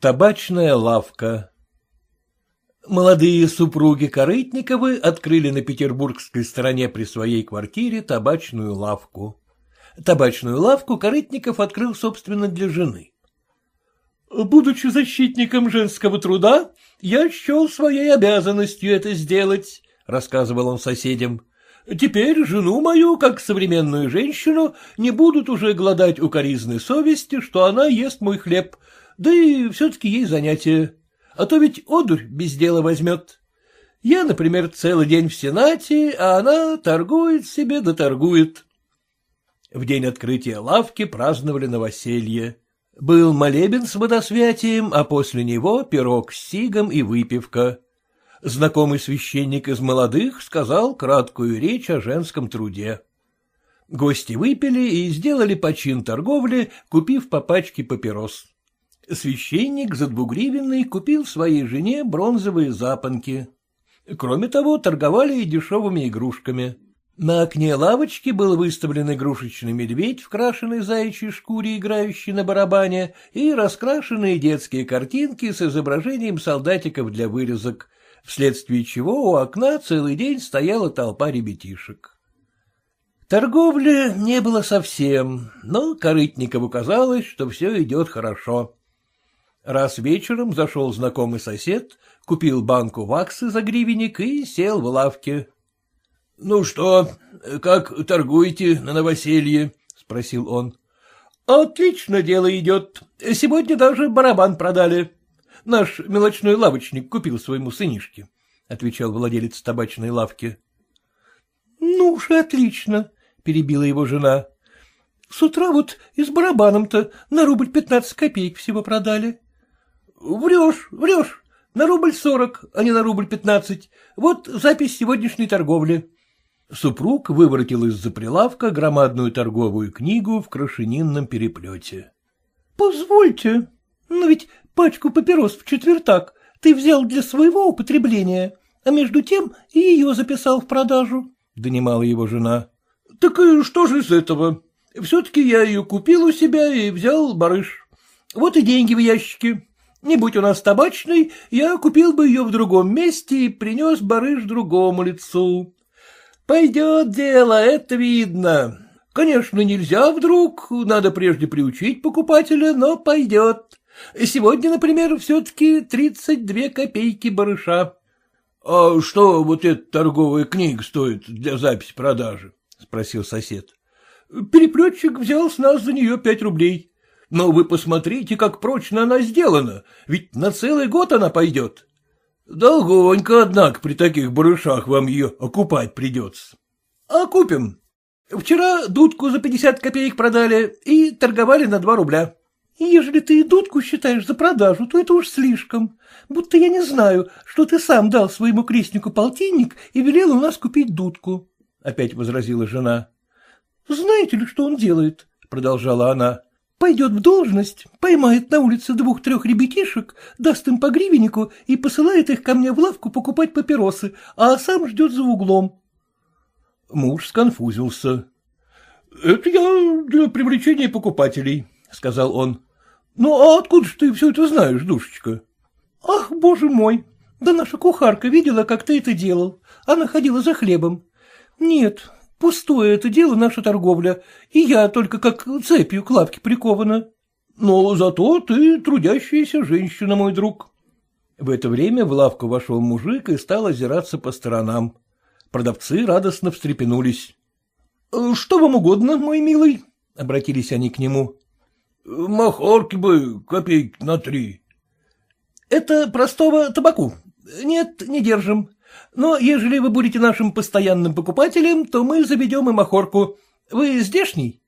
Табачная лавка Молодые супруги Корытниковы открыли на петербургской стороне при своей квартире табачную лавку. Табачную лавку Корытников открыл, собственно, для жены. Будучи защитником женского труда, я счел своей обязанностью это сделать, — рассказывал он соседям. Теперь жену мою, как современную женщину, не будут уже гладать укоризной совести, что она ест мой хлеб, да и все-таки ей занятие. А то ведь одурь без дела возьмет. Я, например, целый день в Сенате, а она торгует себе да торгует. В день открытия лавки праздновали новоселье. Был молебен с водосвятием, а после него пирог с сигом и выпивка. Знакомый священник из молодых сказал краткую речь о женском труде. Гости выпили и сделали почин торговли, купив по пачке папирос. Священник за двугривенный купил своей жене бронзовые запонки. Кроме того, торговали и дешевыми игрушками. На окне лавочки был выставлен игрушечный медведь в крашеной заячьей шкуре, играющий на барабане, и раскрашенные детские картинки с изображением солдатиков для вырезок, вследствие чего у окна целый день стояла толпа ребятишек. Торговли не было совсем, но Корытникову казалось, что все идет хорошо. Раз вечером зашел знакомый сосед, купил банку ваксы за гривенник и сел в лавке. — Ну что, как торгуете на новоселье? — спросил он. — Отлично дело идет. Сегодня даже барабан продали. Наш мелочной лавочник купил своему сынишке, — отвечал владелец табачной лавки. — Ну уж и отлично, — перебила его жена. — С утра вот и с барабаном-то на рубль пятнадцать копеек всего продали. — Врешь, врешь. На рубль сорок, а не на рубль пятнадцать. Вот запись сегодняшней торговли. Супруг выворотил из-за прилавка громадную торговую книгу в крашенинном переплете. — Позвольте, но ведь пачку папирос в четвертак ты взял для своего употребления, а между тем и ее записал в продажу, — донимала его жена. — Так и что же из этого? Все-таки я ее купил у себя и взял барыш. Вот и деньги в ящике. Не будь у нас табачной, я купил бы ее в другом месте и принес барыш другому лицу. Пойдет дело, это видно. Конечно, нельзя вдруг, надо прежде приучить покупателя, но пойдет. Сегодня, например, все-таки тридцать две копейки барыша. — А что вот эта торговая книга стоит для записи продажи? — спросил сосед. — Переплетчик взял с нас за нее пять рублей. Но вы посмотрите, как прочно она сделана, ведь на целый год она пойдет. Долгонько, однако, при таких барышах вам ее окупать придется. А купим. Вчера дудку за пятьдесят копеек продали и торговали на два рубля. Ежели ты и дудку считаешь за продажу, то это уж слишком. Будто я не знаю, что ты сам дал своему крестнику полтинник и велел у нас купить дудку, — опять возразила жена. — Знаете ли, что он делает? — продолжала она. Пойдет в должность, поймает на улице двух-трех ребятишек, даст им по гривеннику и посылает их ко мне в лавку покупать папиросы, а сам ждет за углом. Муж сконфузился. — Это я для привлечения покупателей, — сказал он. — Ну, а откуда ж ты все это знаешь, душечка? — Ах, боже мой! Да наша кухарка видела, как ты это делал. Она ходила за хлебом. Нет, Пустое это дело наша торговля, и я только как цепью к лавке прикована. Но зато ты трудящаяся женщина, мой друг. В это время в лавку вошел мужик и стал озираться по сторонам. Продавцы радостно встрепенулись. — Что вам угодно, мой милый? — обратились они к нему. — Махорки бы копейки на три. — Это простого табаку. Нет, не держим. Но ежели вы будете нашим постоянным покупателем, то мы заведем и махорку. Вы здешний?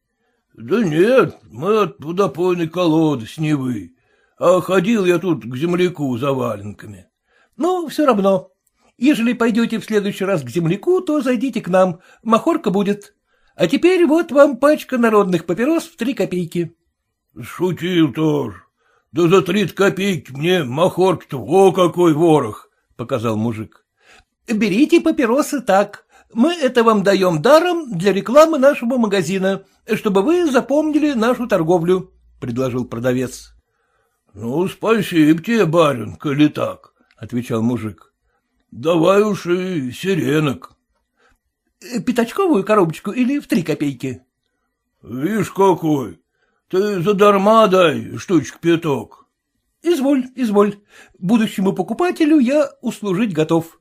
— Да нет, мы от водопойной колоды с Невы. А ходил я тут к земляку за валенками. — Ну, все равно. Ежели пойдете в следующий раз к земляку, то зайдите к нам, махорка будет. А теперь вот вам пачка народных папирос в три копейки. — Шутил тоже. Да за три копейки мне махорки-то о какой ворох, — показал мужик. Берите папиросы так. Мы это вам даем даром для рекламы нашего магазина, чтобы вы запомнили нашу торговлю, — предложил продавец. — Ну, спасибо тебе, барин, коли так, — отвечал мужик. — Давай уж и сиренок. — Пятачковую коробочку или в три копейки? — Вишь какой, ты задарма дай штучку пяток. — Изволь, изволь. Будущему покупателю я услужить готов.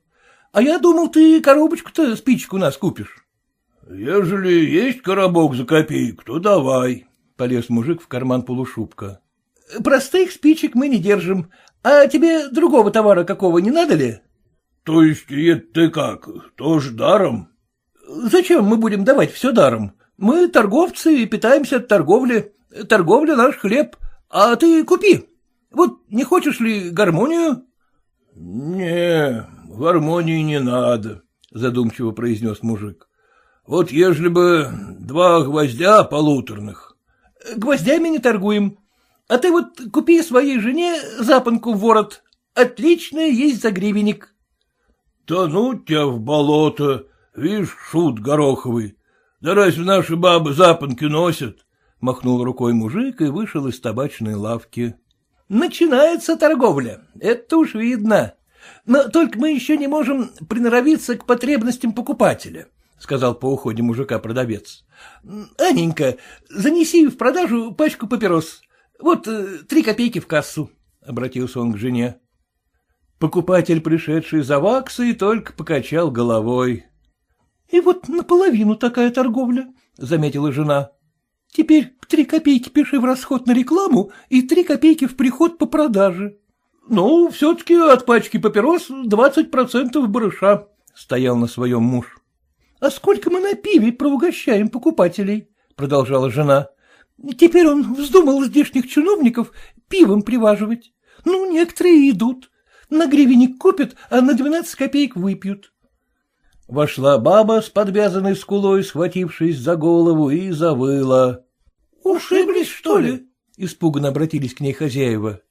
А я думал, ты коробочку-то спичек у нас купишь. — Ежели есть коробок за копейку, то давай, — полез мужик в карман полушубка. — Простых спичек мы не держим. А тебе другого товара какого не надо ли? — То есть это ты как, тоже даром? — Зачем мы будем давать все даром? Мы торговцы и питаемся от торговли. Торговля наш хлеб. А ты купи. Вот не хочешь ли гармонию? — Не, гармонии не надо, — задумчиво произнес мужик. — Вот ежели бы два гвоздя полуторных. — Гвоздями не торгуем. А ты вот купи своей жене запонку в ворот. Отличная есть за гривенник. — Да ну тебя в болото, видишь, шут гороховый. Да разве наши бабы запонки носят? — махнул рукой мужик и вышел из табачной лавки. — Начинается торговля, это уж видно. Но только мы еще не можем приноровиться к потребностям покупателя, — сказал по уходе мужика продавец. — Аненька, занеси в продажу пачку папирос. Вот э, три копейки в кассу, — обратился он к жене. Покупатель, пришедший за ваксой, только покачал головой. — И вот наполовину такая торговля, — заметила жена. — Теперь три копейки пиши в расход на рекламу и три копейки в приход по продаже. — Ну, все-таки от пачки папирос двадцать процентов барыша, — стоял на своем муж. — А сколько мы на пиве проугощаем покупателей? — продолжала жена. Теперь он вздумал здешних чиновников пивом приваживать. Ну, некоторые идут. На гривенник купят, а на двенадцать копеек выпьют. Вошла баба с подвязанной скулой, схватившись за голову, и завыла. — Ушиблись, что ли? — испуганно обратились к ней хозяева. —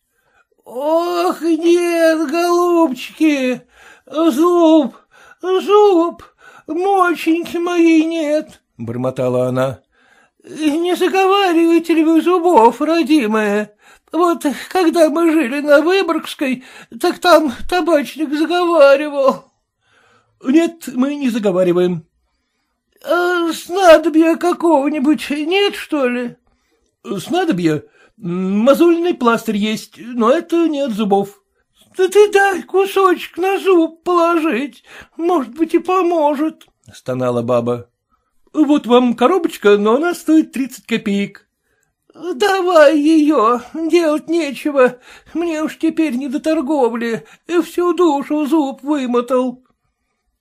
Ох, нет, голубчики, зуб, зуб, моченьки моей нет, — бормотала она. — Не заговариваете ли вы зубов, родимая? Вот когда мы жили на Выборгской, так там табачник заговаривал. — Нет, мы не заговариваем. — А снадобья какого-нибудь нет, что ли? — Снадобья? Мозольный пластырь есть, но это не от зубов. — Да ты дай кусочек на зуб положить, может быть, и поможет, — стонала баба. — Вот вам коробочка, но она стоит тридцать копеек. — Давай ее, делать нечего, мне уж теперь не до торговли, всю душу зуб вымотал.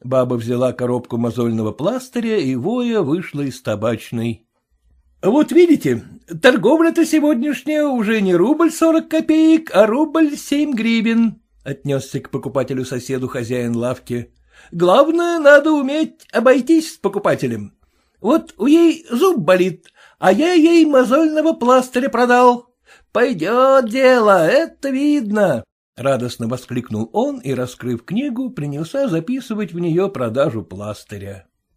Баба взяла коробку мозольного пластыря и воя вышла из табачной. — Вот видите, торговля-то сегодняшняя уже не рубль сорок копеек, а рубль семь гривен, — отнесся к покупателю-соседу хозяин лавки. — Главное, надо уметь обойтись с покупателем. Вот у ей зуб болит, а я ей мозольного пластыря продал. Пойдет дело, это видно. Радостно воскликнул он и, раскрыв книгу, принялся записывать в нее продажу пластыря.